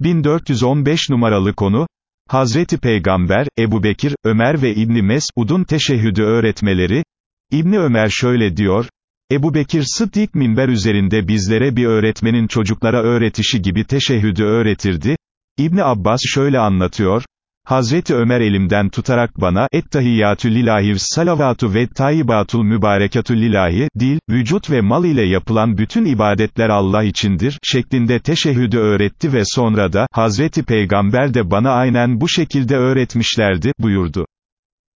1415 numaralı konu, Hazreti Peygamber, Ebu Bekir, Ömer ve İbni Mesud'un teşehhüdü öğretmeleri, İbni Ömer şöyle diyor, Ebu Bekir Sıddik minber üzerinde bizlere bir öğretmenin çocuklara öğretişi gibi teşehhüdü öğretirdi, İbni Abbas şöyle anlatıyor, Hazreti Ömer elimden tutarak bana, Ettahiyyatü lillahi salavatu ve tayyibatul mübarekatü lillahi, dil, vücut ve mal ile yapılan bütün ibadetler Allah içindir, şeklinde teşehhüdü öğretti ve sonra da, Hazreti Peygamber de bana aynen bu şekilde öğretmişlerdi, buyurdu.